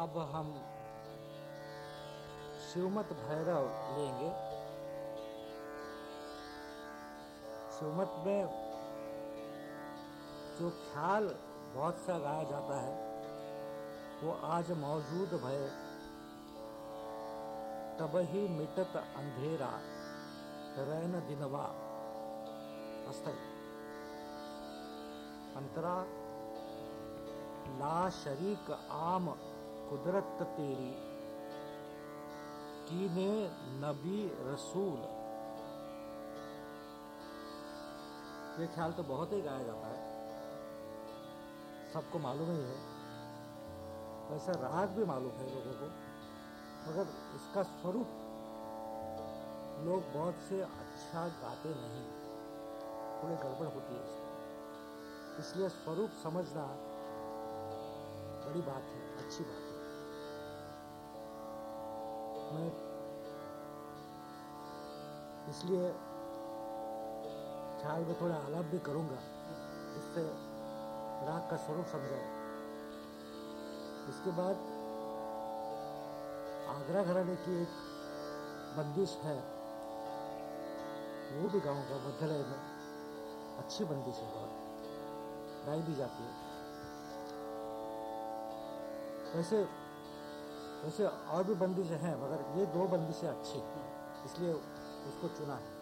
अब हम शिवमत भैरव लेंगे। शिवमत में जो ख्याल बहुत सा गाया जाता है, वो आज मौजूद भय तब ही मिटत अंधेरा, रैन दिनवा अस्थाई अंतरा, ला शरीक आम कुदरत तेरी कीने नबी रसूल। ये ख्याल तो बहुत ही गाया जाता है। सबको मालूम ही है। वैसा राग भी मालूम है लोगों को। मगर इसका स्वरूप लोग बहुत से अच्छा गाते नहीं। थोड़ी गड़बड़ होती है इसलिए स्वरूप समझना बड़ी बात है, अच्छी बात है। मैं इसलिए ख्याल में थोड़ा आलाप भी करूँगा जिससे राग का स्वरूप समझाए इसके बाद आगरा घराने की एक बंदिश है, वो भी गाऊँगा मध्यलय में। अच्छी बंदिश है बहुत। गाई भी जाती है। वैसे वैसे और भी बंदिशें हैं, मगर ये दो बंदिशें अच्छी हैं इसलिए उसको चुना है।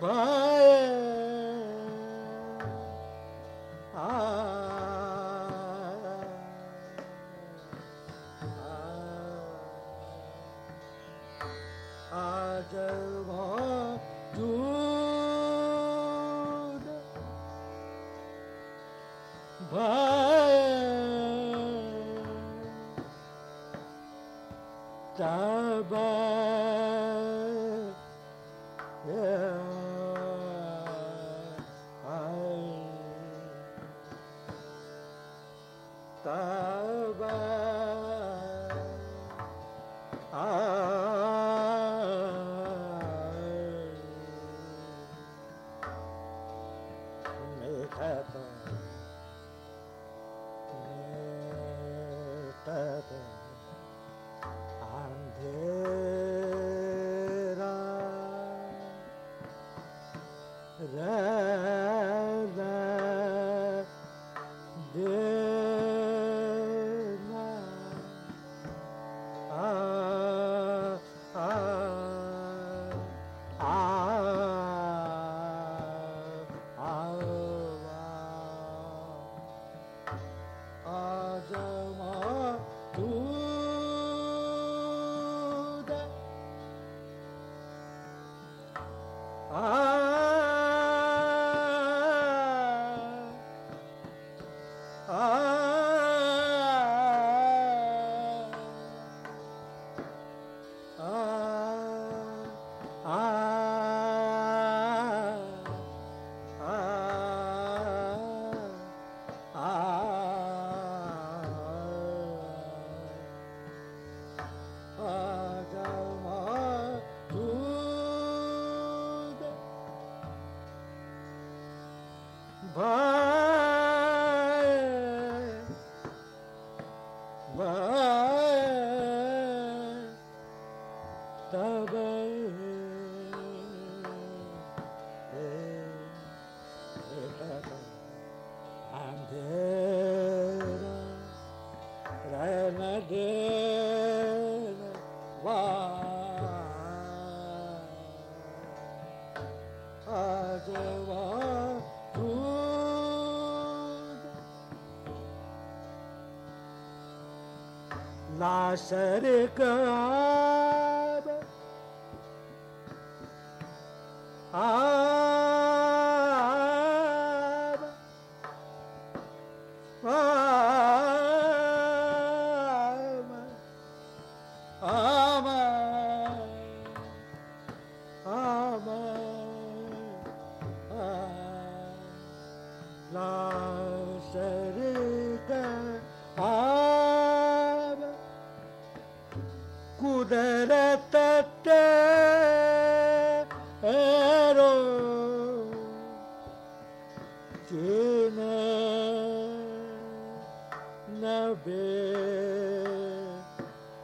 Bye. सरकार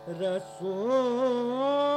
Resul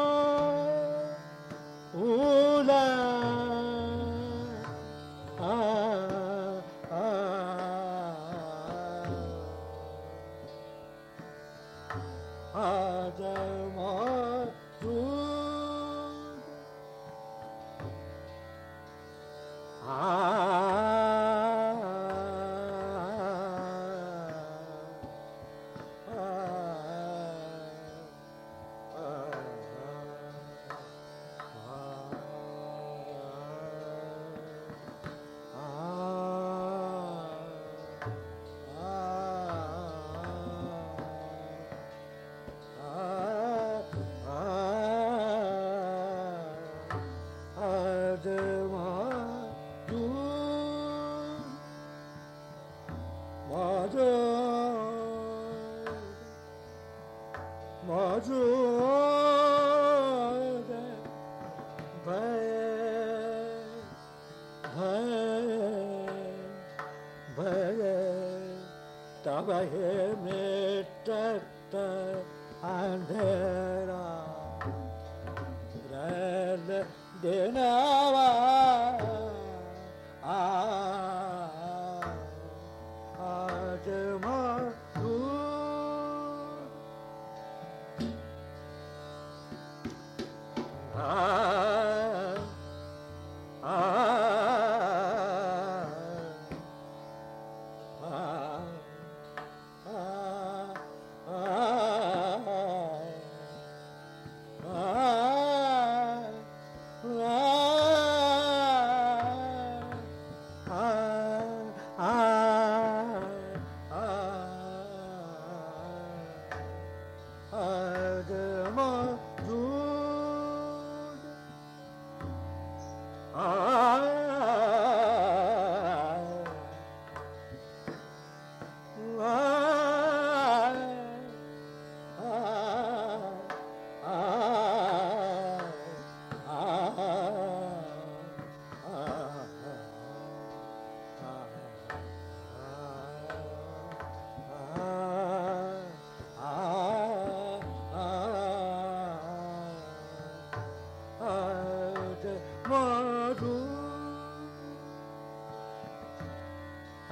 आ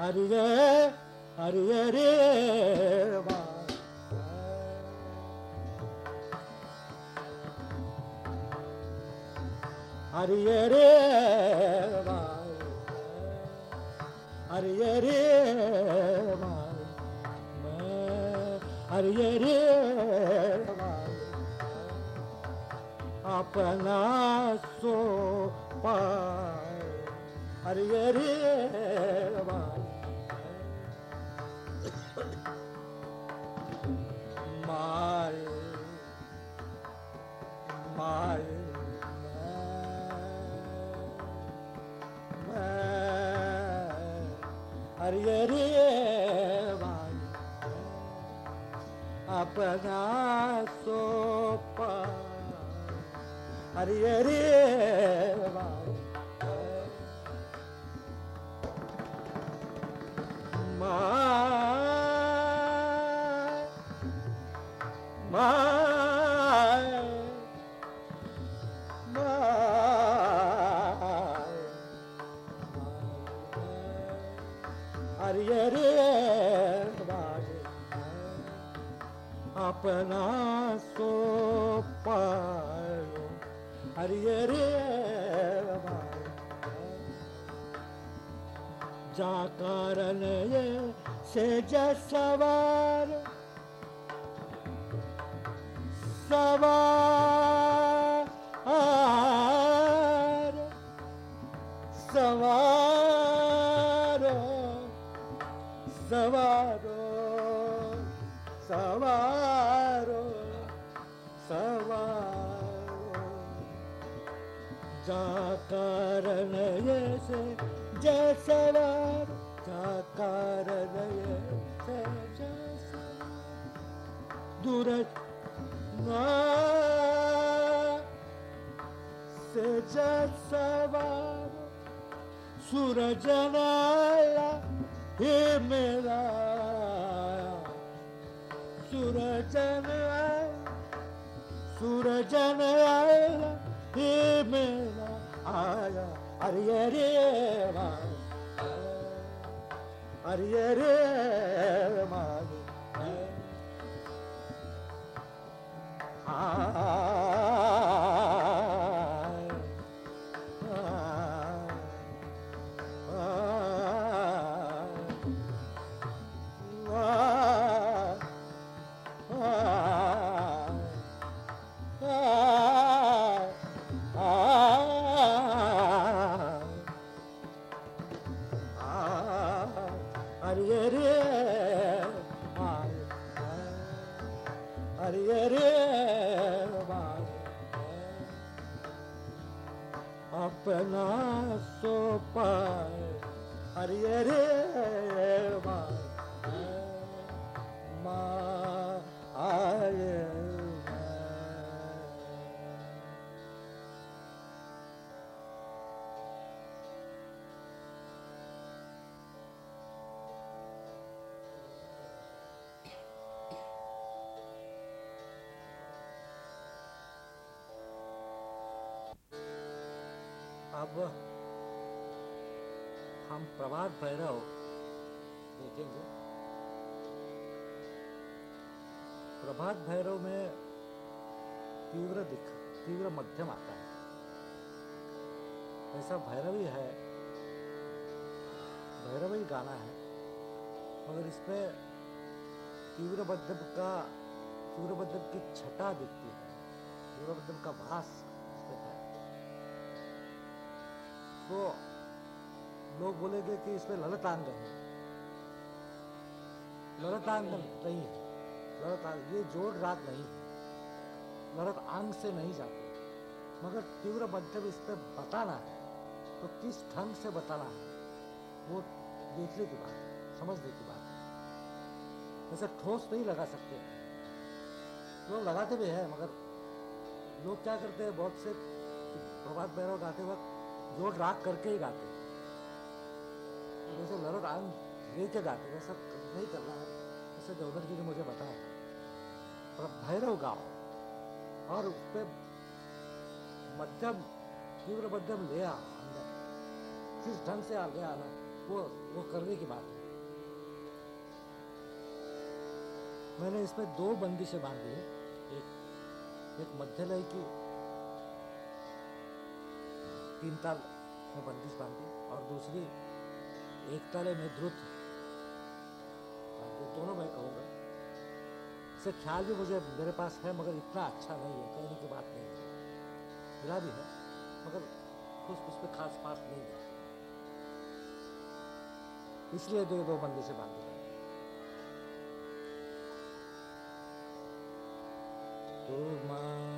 हरिये हरिये रे हरिये रे हरिये रे हरिये रे अपना सो पाए। हरिये रे हरिये रे भाई अपना सोपा हरिये रे अपना सो पायो। हरिये रे जा कारण ये से सवार सवार जय सवार जा कारण ये से जय सवार दूर से जय सवार सूरज नाया हे मेरा ariyare maadu aa मगर इसमें तीव्र मध्यम का तीव्र मध्यम की छटा दिखती है। तीव्र मध्यम का भास तो लोग बोलेंगे कि इसमें ललितांग है। ललितांग नहीं है। ललितांग, ये जोड़ रात नहीं है। ललित आंग से नहीं जाते। मगर तीव्र मध्यम इस पर बताना है। तो किस ढंग से बताना है? वो देखने की बात समझने की बात जैसे ठोस नहीं लगा सकते। लोग लगाते भी हैं, मगर लोग क्या करते हैं, बहुत से प्रभात भैरव गाते वक्त जोड़ राग करके ही गाते जैसे लड़क आंग लेके गाते वैसा नहीं करना है। जैसे देवधर जी ने मुझे बताया, पर भैरव गाओ और उस पर मध्यम, तीव्र मध्यम ले अंदर। किस ढंग से आ गया आना, वो वो करने की बात है। मैंने इसमें दो बंदिशें बांधी है एक एक मध्य लय की तीन ताल में बंदिश बांधी और दूसरी एक ताले में द्रुत। बांधी दोनों मैं कहूँगा। इससे ख्याल भी मुझे मेरे पास है, मगर इतना अच्छा नहीं है, कहने की बात नहीं है। मिला भी है, मगर कुछ उस पर खास पास नहीं है। इसलिए दो दो बंदी से बांधी मा।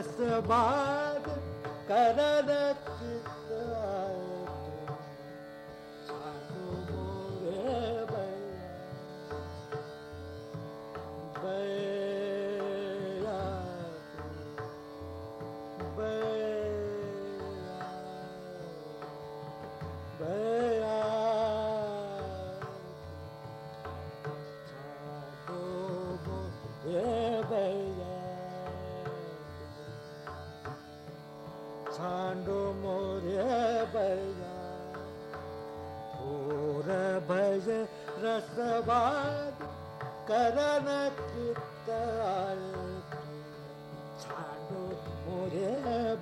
रस बाद Yeah,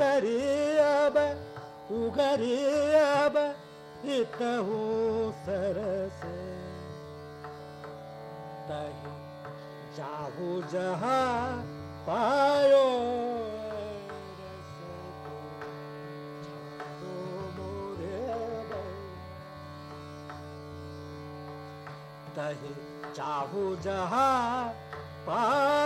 गरी अबह इतहु सरस। तहि जाहु जहा पायो तहि चाहु जहा पा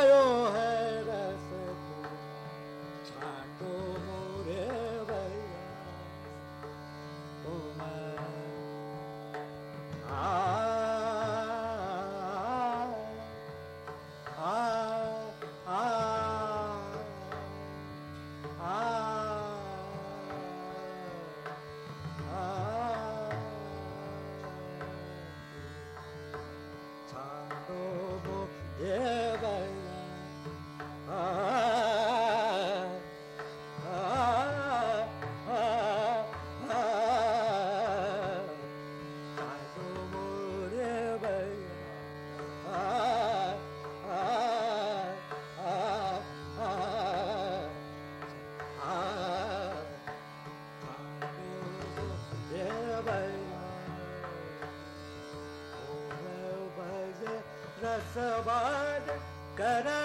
करन कित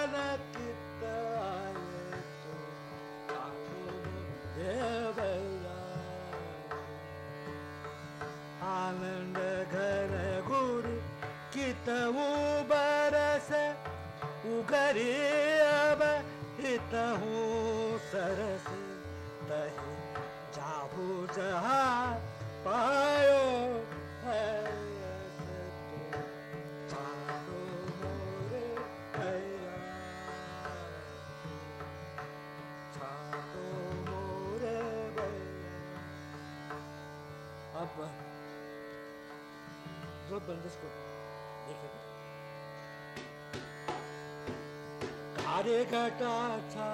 कारे घटा छा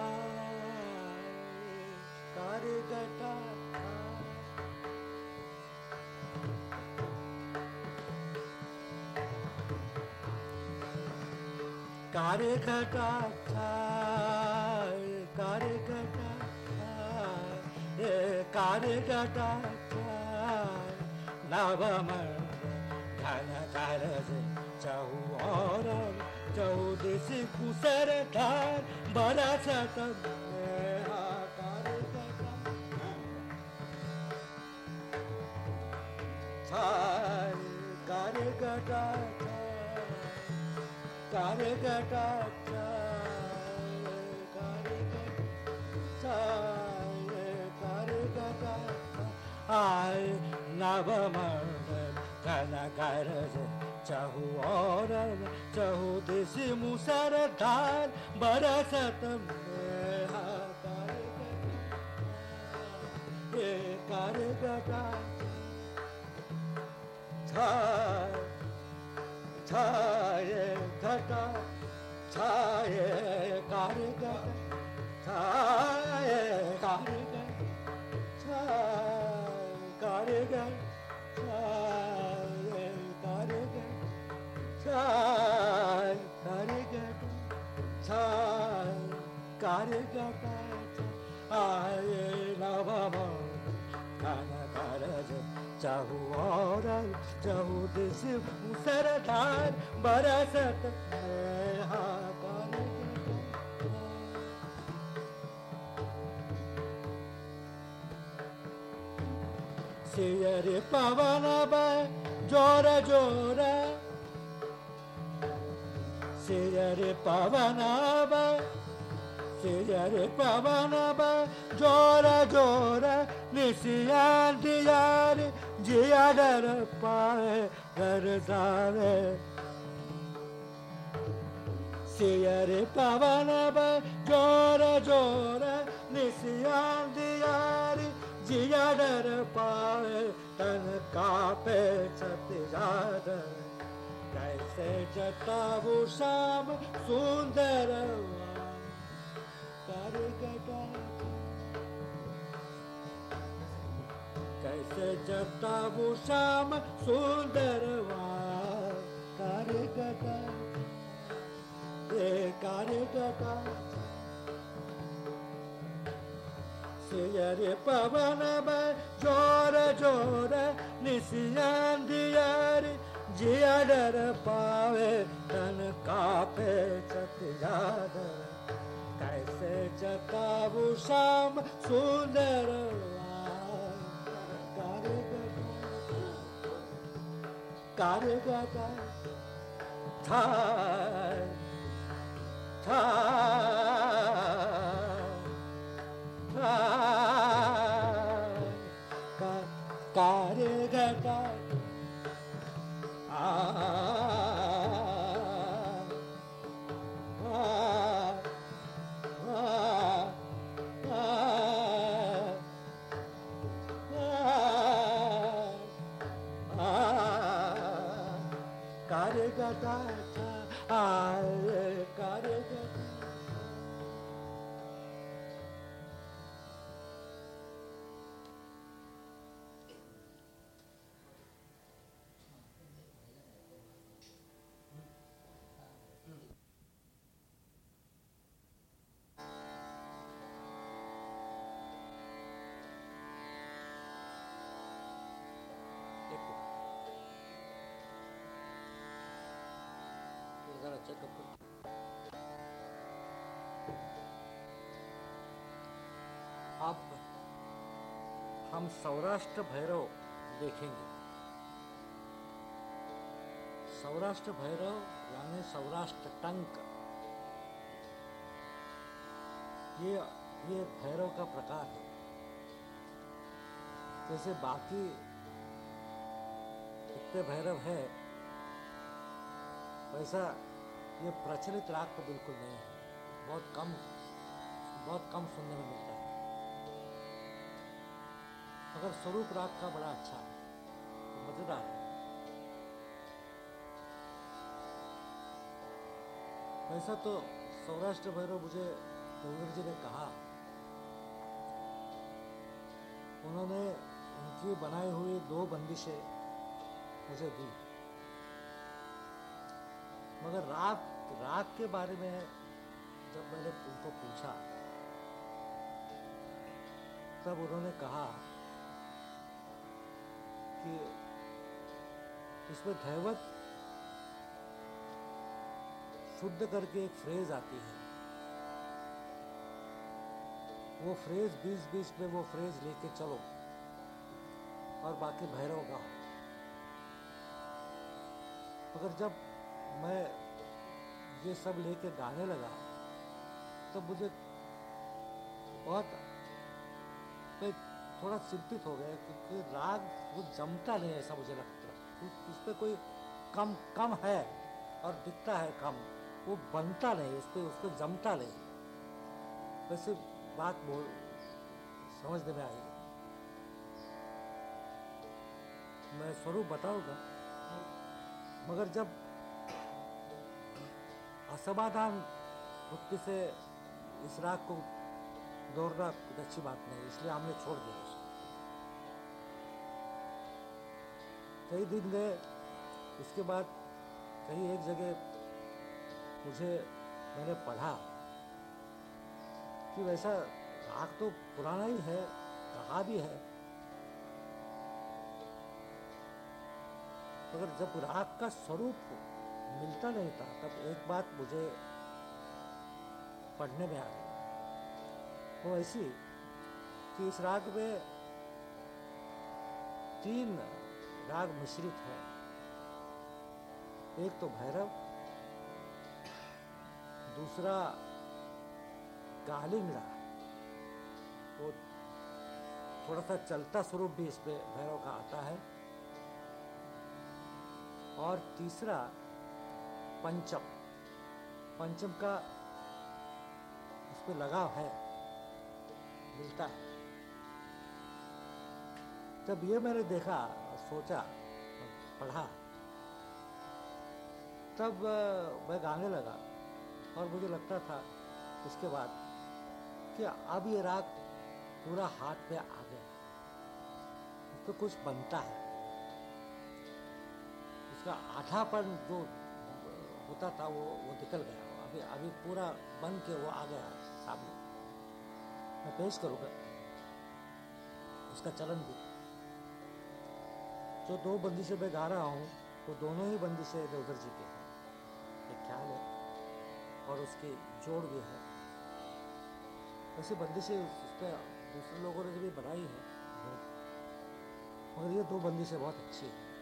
कारे घटा कारे घटा कारे घटा कारे घटा नवमर चौर चौदेशी कुसर बराछ कार्य गटा कार्य गटा कार्य गटा आय नवमर घन गरज चहु और चहु दिश मुसर धार बरसत कर गटा छाय घटा छाय कार गटा छाय Chahu Disi, Musaradan, Barasat, Ha, Karega. सियरे पवन ज़ोर ज़ोर सियरे पवन सियरे पवन ज़ोर ज़ोर निशिया दियार जिया डर पाए, घर सारे सियरे पवन ज़ोर ज़ोर निशिया दियारी। जिया डर पाए, तन कापे सत्याद कैसे जताबू शाम सुंदर। कर कैसे जताबू शाम सुंदर कर गटा कर गटा सियरे पवन ज़ोर ज़ोर निशियान दियार, जिया डर पावे, तन कापे सत्याद कैसे जताबू शाम सुंदर कार गगा था था कार्य गगा आ ये जरा चेकअप करो अब हम सौराष्ट्र भैरव देखेंगे। सौराष्ट्र भैरव यानी सौराष्ट्र टंक। ये ये भैरव का प्रकार है। जैसे बाकी जितने भैरव है, वैसा ये प्रचलित राग तो बिल्कुल नहीं है। बहुत कम बहुत कम सुनने में मिलता है। मगर स्वरूप राग का बड़ा अच्छा है मज़ेदार है। वैसा तो सौराष्ट्र भैरव मुझे रविंद्र जी ने कहा। उन्होंने उनकी बनाई हुई दो बंदिशें मुझे दी। मगर राग राग के बारे में जब मैंने उनको पूछा, तब उन्होंने कहा कि इसमें धैवत शुद्ध करके एक फ्रेज आती है। वो फ्रेज बीच बीच में वो फ्रेज लेके चलो और बाकी भैरव गाओ। मगर जब मैं ये सब लेके गाने लगा तो मुझे बहुत, मैं थोड़ा चिंतित हो गया क्योंकि राग वो जमता नहीं ऐसा मुझे लगता उस पर कोई कम कम है और दिखता है कम, वो बनता नहीं उस पर उसको जमता नहीं। वैसे बात बोल समझने में आई। मैं स्वरूप बताऊँगा, मगर जब असमाधान वृत्ति से इस राग को दौड़ना कुछ अच्छी बात नहीं, इसलिए हमने छोड़ दिया उसको कई दिन गए उसके बाद कहीं एक जगह मुझे, मैंने पढ़ा कि वैसा राग तो पुराना ही है कहा भी है। मगर जब राग का स्वरूप मिलता नहीं था। तब एक बात मुझे पढ़ने में आ गई। वो ऐसी कि इस राग में तीन राग मिश्रित है। एक तो भैरव, दूसरा कालिंगड़ा वो थोड़ा सा चलता स्वरूप भी इसमें भैरव का आता है। और तीसरा पंचम। पंचम का उसमें लगाव है। मिलता है। जब ये मैंने देखा, सोचा, पढ़ा, तब मैं गाने लगा और मुझे लगता था उसके बाद कि अब ये राग पूरा हाथ में आ गया। उस पर कुछ बनता है। उसका आधापन जो होता था, वो वो निकल गया। अभी अभी पूरा बन के वो आ गया सामने। मैं पेश करूँगा। उसका चलन भी। जो दो बंदी से मैं गा रहा हूँ, वो दोनों ही बंदी से देवधर जी के हैं। एक ख्याल है। और उसकी जोड़ भी है। वैसे बंदी से उस पर दूसरे लोगों ने भी बनाई है। मगर ये दो बंदी से बहुत अच्छी है।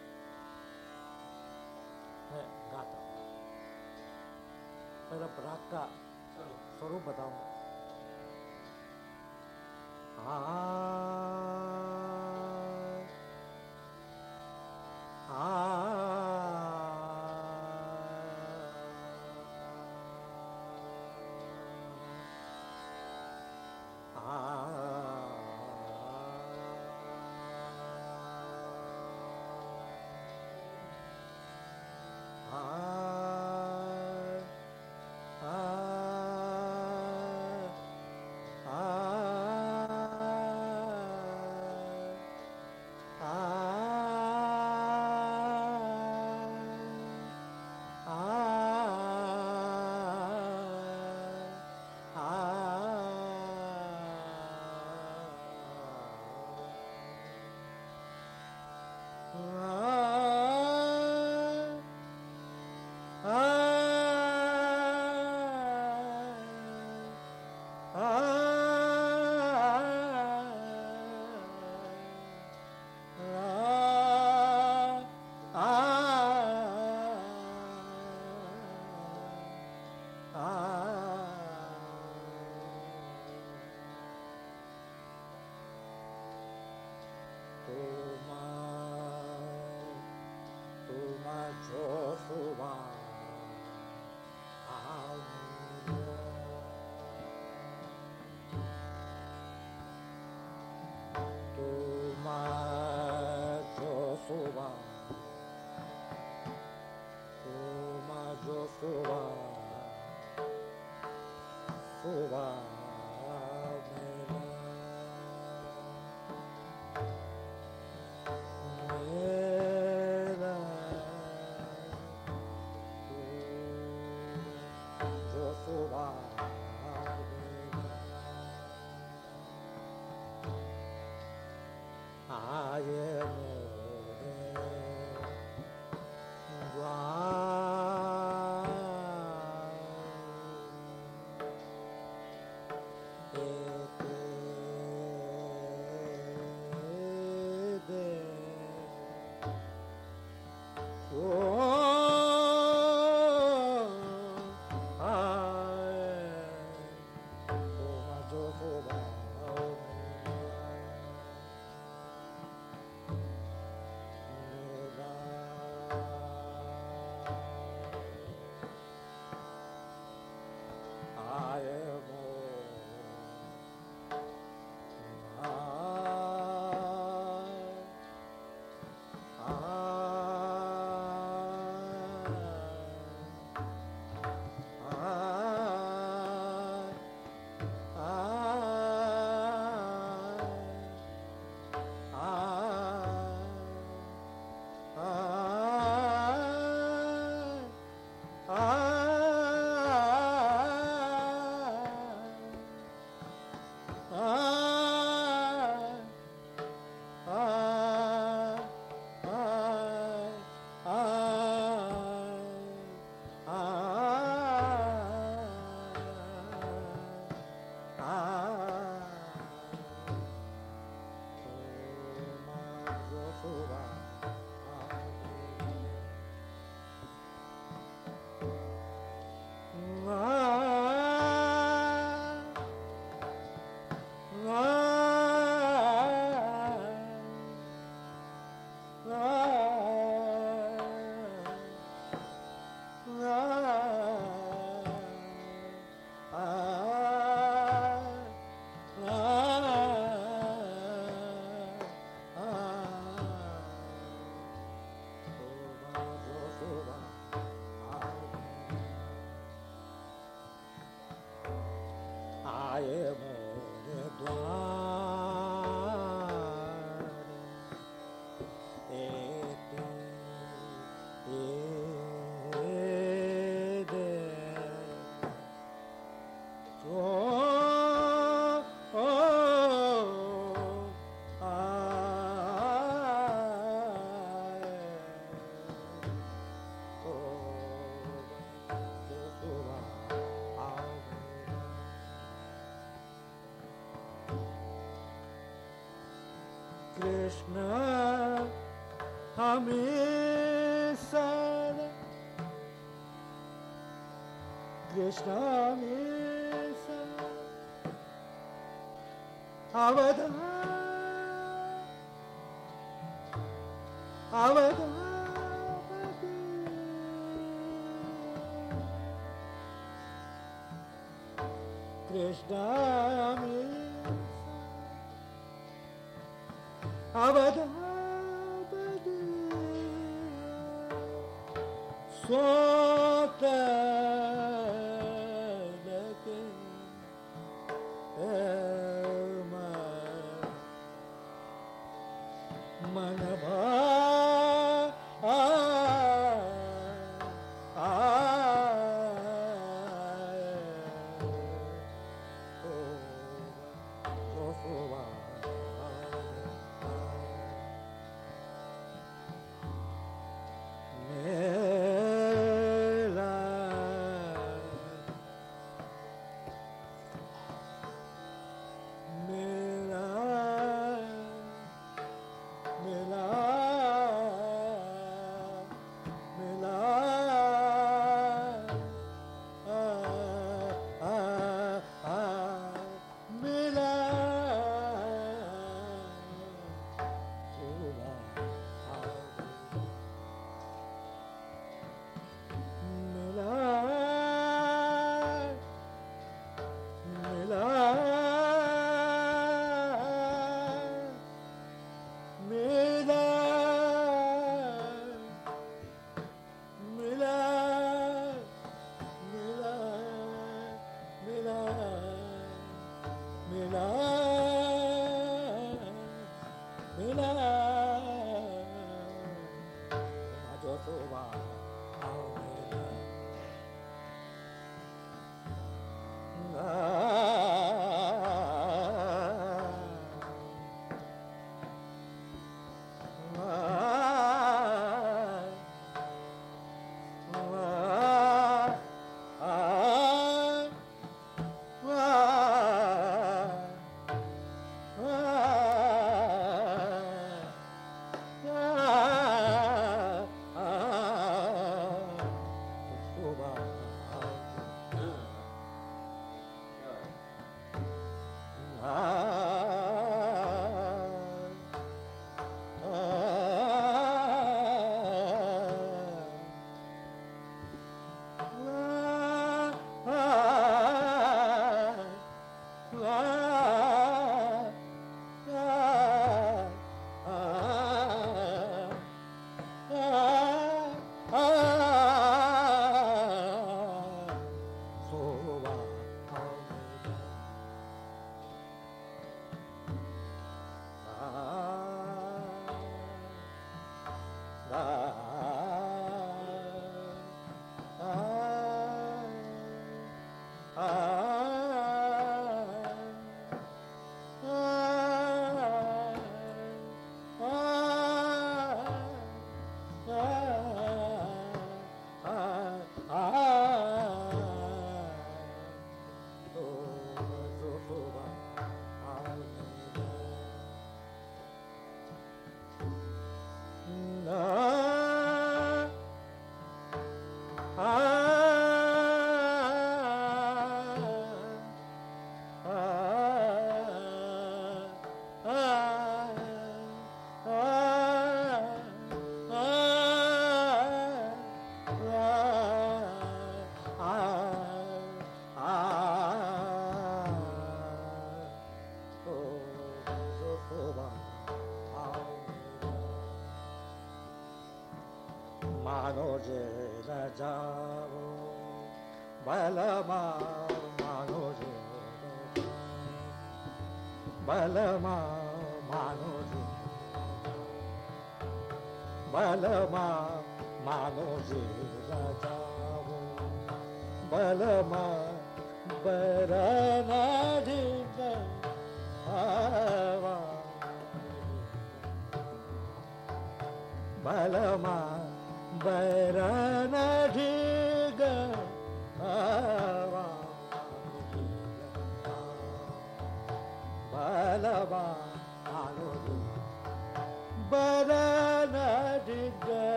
पहला राग का स्वरूप बताऊँगा Krishna कृष्ण हमी कृष्ण अवध अवध कृमी बलमा मानो जो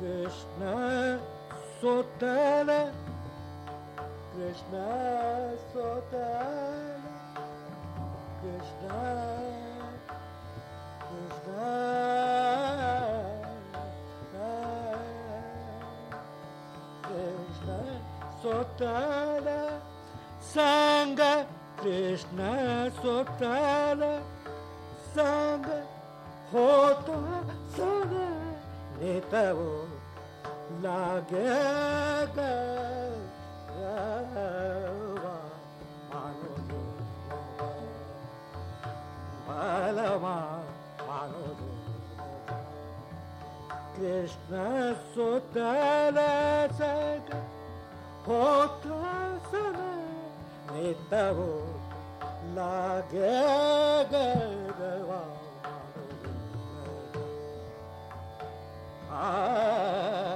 Krishna Sotana Krishna Sotana Krishna Krishna Sotala Sangha Krishna Sotala Sangha Hota Sangha Netavo Lagega Malama Manodo Krishna Sotala Sangha सग होता सन नितवो लागेगा Ah,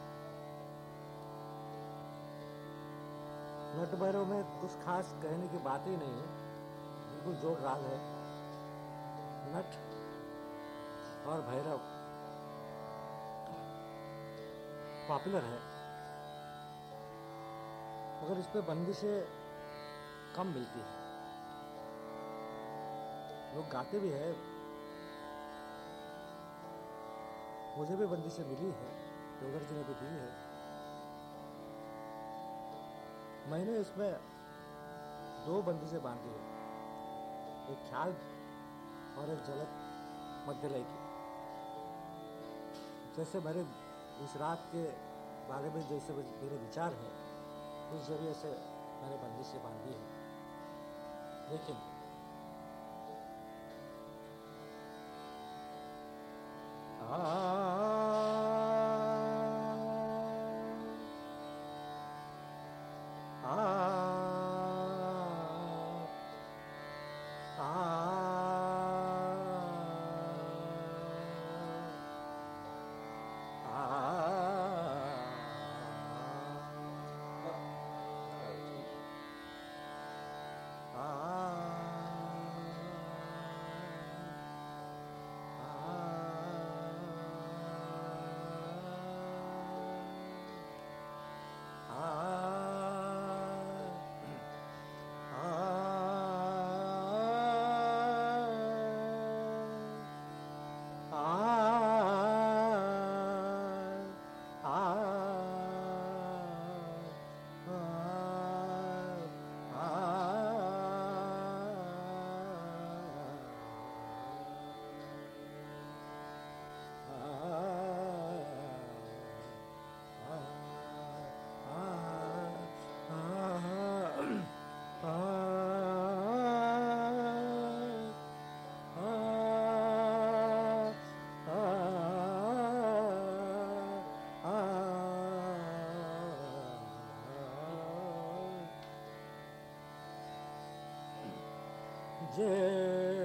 नट भैरव में कुछ खास कहने की बात ही नहीं है। बिल्कुल जोड़ राग है। नट और भैरव पॉपुलर है। मगर इस पे बंदिशें कम मिलती है। लोग गाते भी है। मुझे भी बंदिशें मिली है। योगर जी ने भी दी है। मैंने इसमें दो बंदिशें बांधी है। एक ख्याल और एक झलक मध्यलय की। जैसे मेरे इस रात के बारे में जैसे मेरे विचार हैं, उस ज़रिए से मैंने बंदिशें बांधी है। लेकिन Ah Yeah.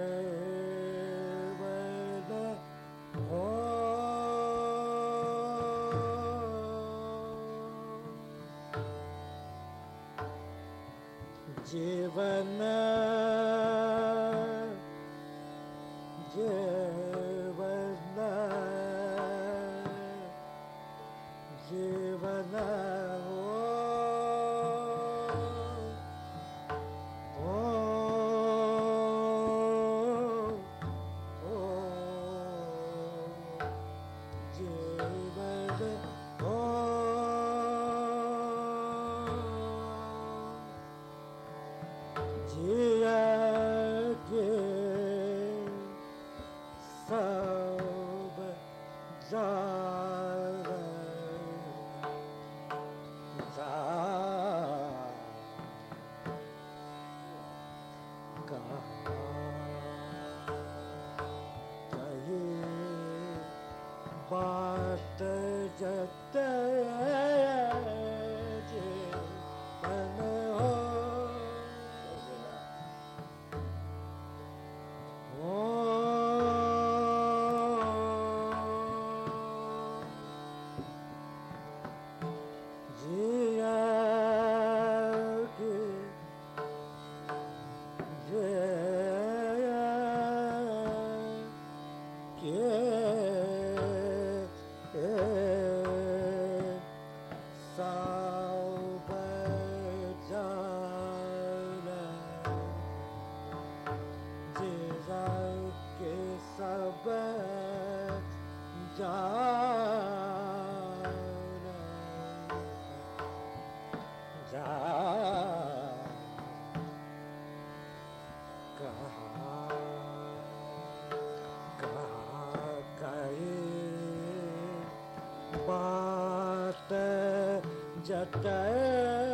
जटाए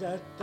जट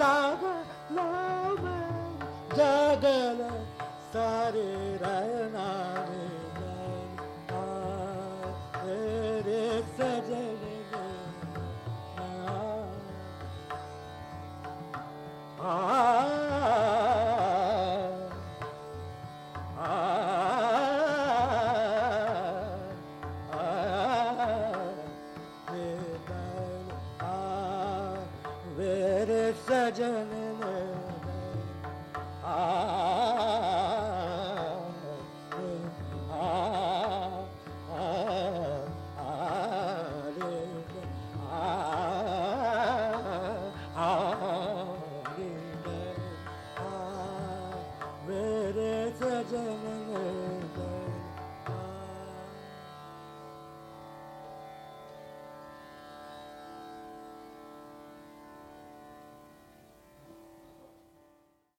लाव लाव जगल सारे रना रे रे सजन आ